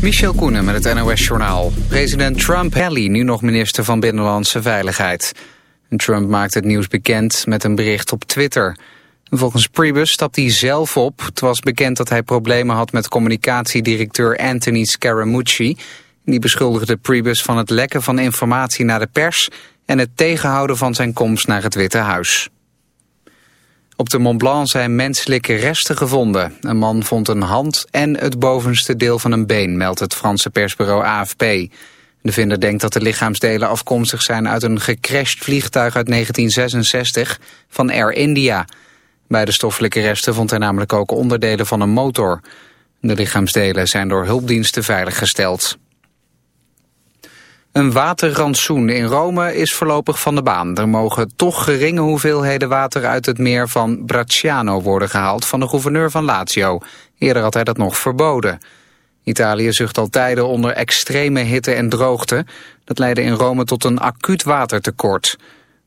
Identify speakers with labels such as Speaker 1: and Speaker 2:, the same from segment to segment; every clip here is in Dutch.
Speaker 1: Michel Koenen met het NOS-journaal. President Trump Haley, nu nog minister van Binnenlandse Veiligheid. Trump maakt het nieuws bekend met een bericht op Twitter. Volgens Priebus stapt hij zelf op. Het was bekend dat hij problemen had met communicatiedirecteur Anthony Scaramucci. Die beschuldigde Priebus van het lekken van informatie naar de pers... en het tegenhouden van zijn komst naar het Witte Huis. Op de Mont Blanc zijn menselijke resten gevonden. Een man vond een hand en het bovenste deel van een been, meldt het Franse persbureau AFP. De vinder denkt dat de lichaamsdelen afkomstig zijn uit een gecrashed vliegtuig uit 1966 van Air India. Bij de stoffelijke resten vond hij namelijk ook onderdelen van een motor. De lichaamsdelen zijn door hulpdiensten veiliggesteld. Een waterrantsoen in Rome is voorlopig van de baan. Er mogen toch geringe hoeveelheden water uit het meer van Bracciano worden gehaald van de gouverneur van Lazio. Eerder had hij dat nog verboden. Italië zucht al tijden onder extreme hitte en droogte. Dat leidde in Rome tot een acuut watertekort.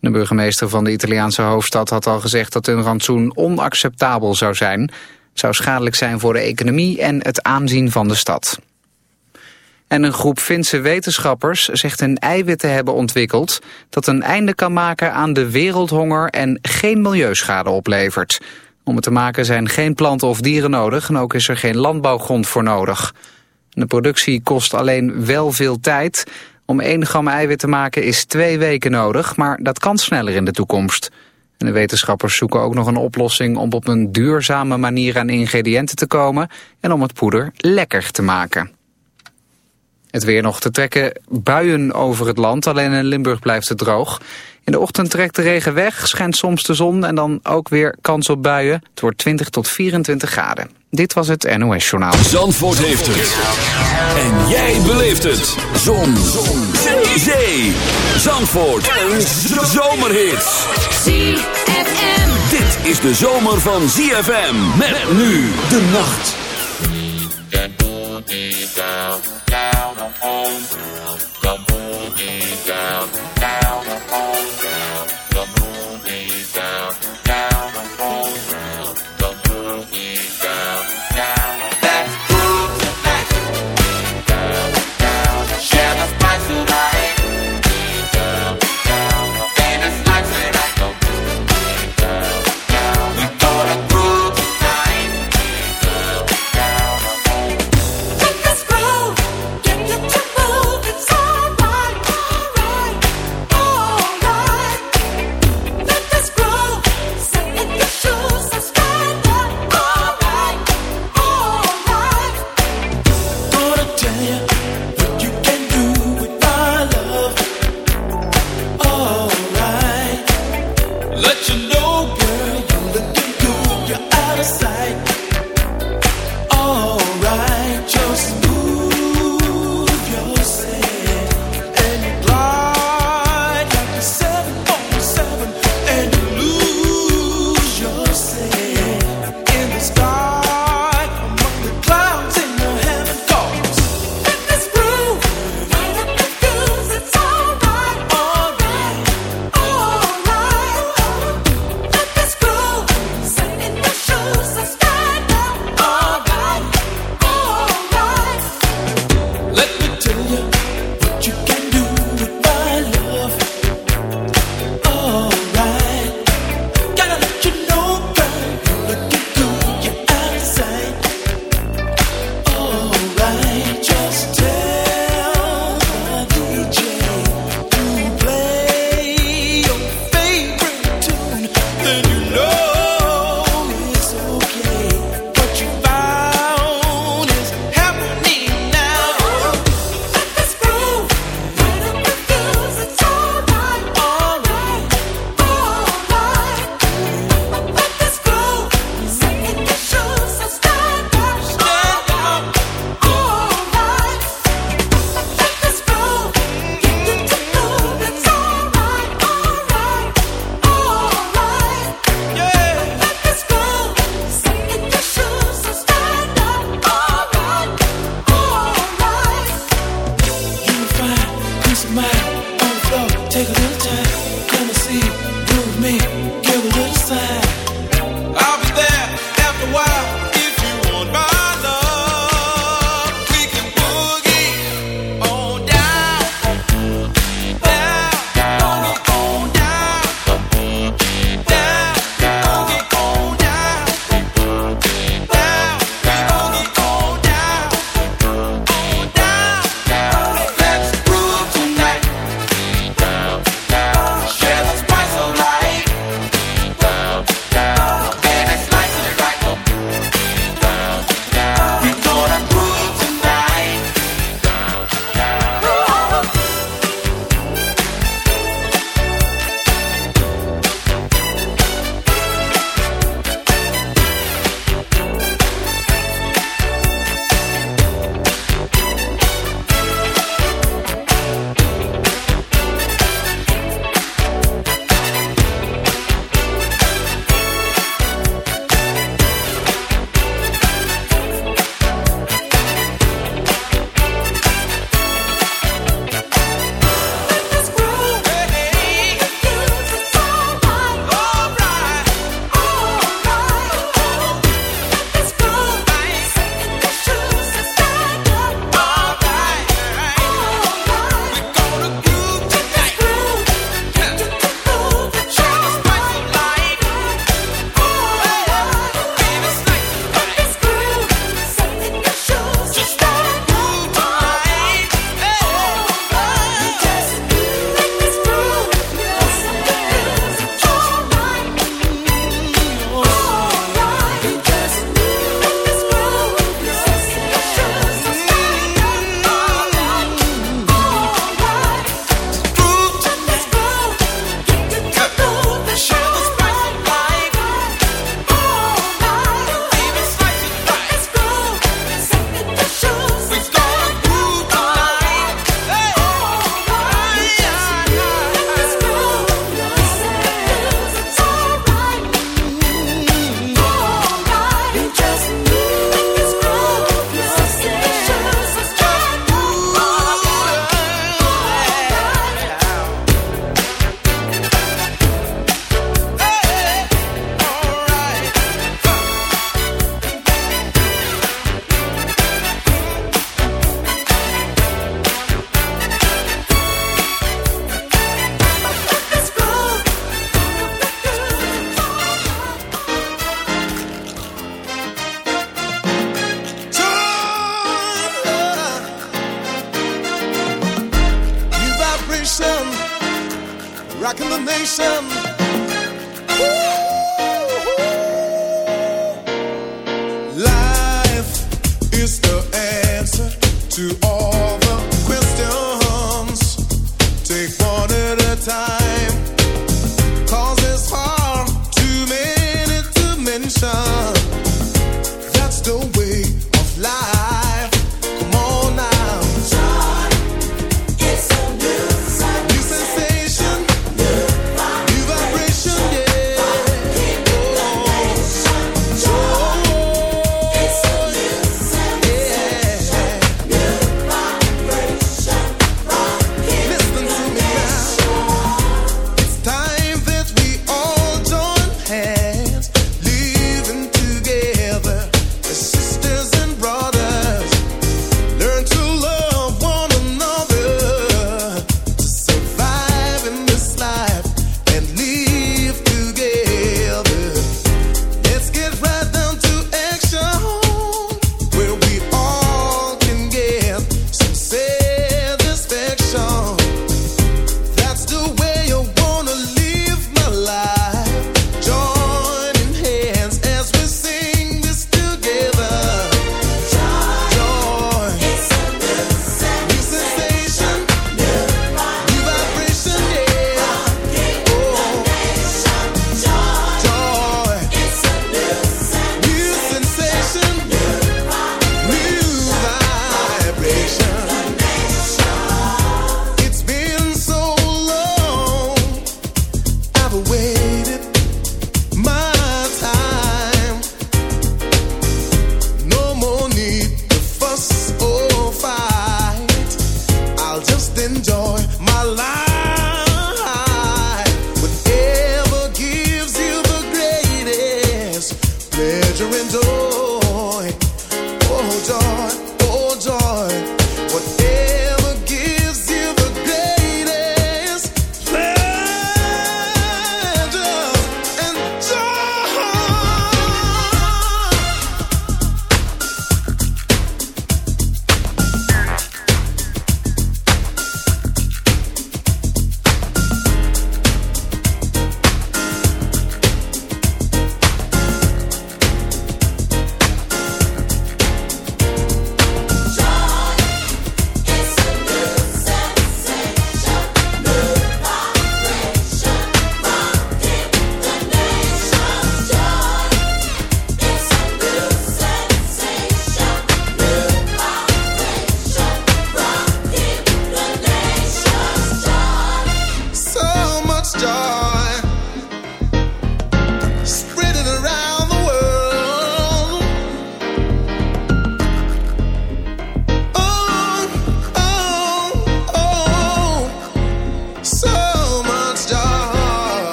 Speaker 1: De burgemeester van de Italiaanse hoofdstad had al gezegd dat een rantsoen onacceptabel zou zijn. Zou schadelijk zijn voor de economie en het aanzien van de stad. En een groep Finse wetenschappers zegt een eiwit te hebben ontwikkeld... dat een einde kan maken aan de wereldhonger en geen milieuschade oplevert. Om het te maken zijn geen planten of dieren nodig... en ook is er geen landbouwgrond voor nodig. De productie kost alleen wel veel tijd. Om 1 gram eiwit te maken is twee weken nodig... maar dat kan sneller in de toekomst. En de wetenschappers zoeken ook nog een oplossing... om op een duurzame manier aan ingrediënten te komen... en om het poeder lekker te maken. Het weer nog te trekken buien over het land, alleen in Limburg blijft het droog. In de ochtend trekt de regen weg, schijnt soms de zon en dan ook weer kans op buien. Het wordt 20 tot 24 graden. Dit was het NOS Journaal.
Speaker 2: Zandvoort heeft het. En jij beleeft het. Zon. zon. Zee. Zee. Zandvoort. Een zomerhit.
Speaker 3: ZFM.
Speaker 2: Dit is de zomer van ZFM. Met nu de nacht.
Speaker 3: Thank you.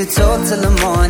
Speaker 4: to
Speaker 5: talk till the morning.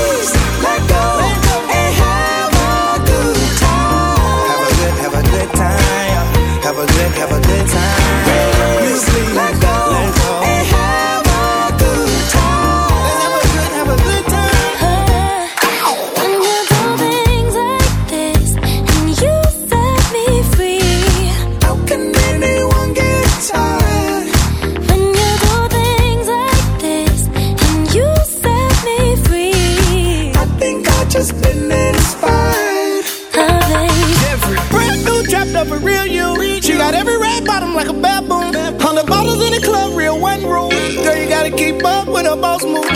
Speaker 6: bottom like a baboon. Hundred bottles in the club, real one room. Girl, you gotta keep up with a boss move.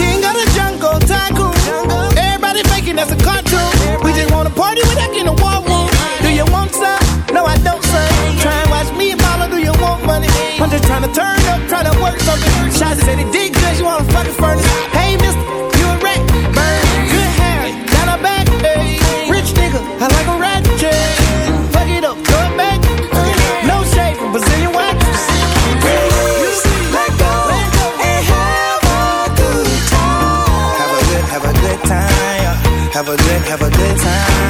Speaker 6: King of the jungle, tycoon. Everybody faking that's a cartoon. We just wanna party without getting a war room. Do you want some? No, I don't, son. Try and watch me and mama, do you want money? I'm just trying to turn up, try to work something. Shots said he did good, you wanna fucking furnace. Hey, mister,
Speaker 3: have a good time.